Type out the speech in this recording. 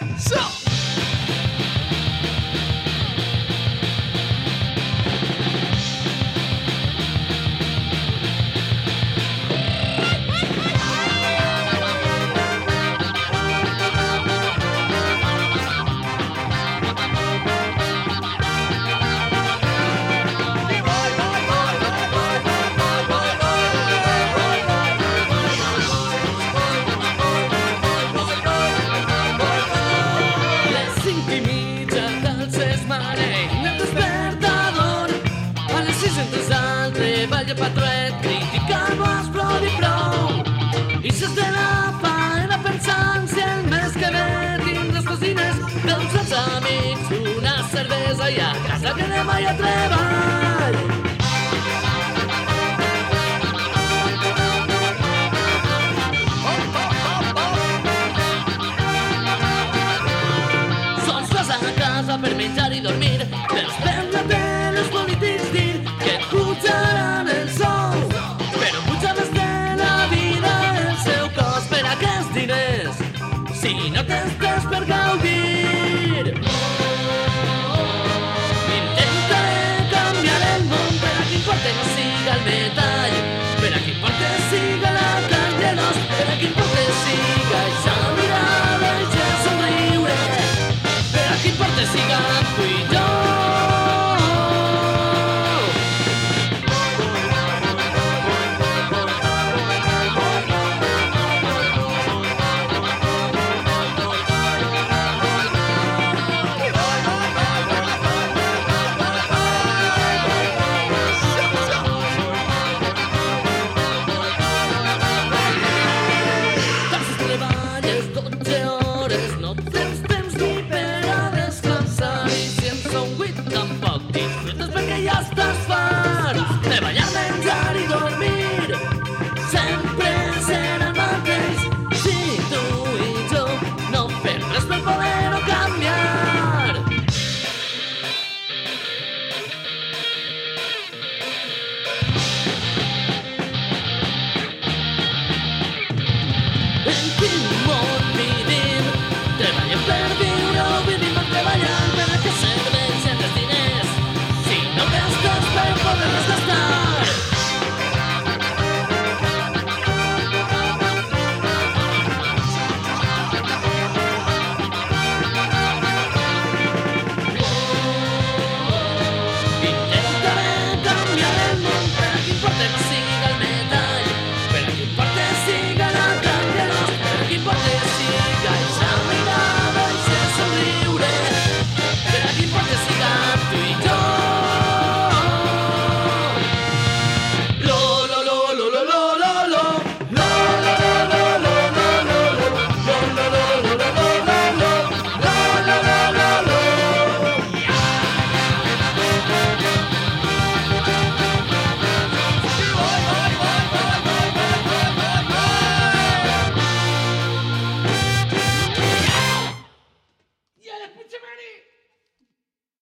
Les cinc i mitja del ses mareny el despertador a les sis entres al treball de patruet criticant-ho has prou. I prou i ses de la faena pensant si el mes que ve tindràs cosines dels els amics una cervesa i a casa que anem a treball dormir, però espera els polítics dir que et pujaran el sou. Però puja més de la vida el seu cos per aquests diners, si no better be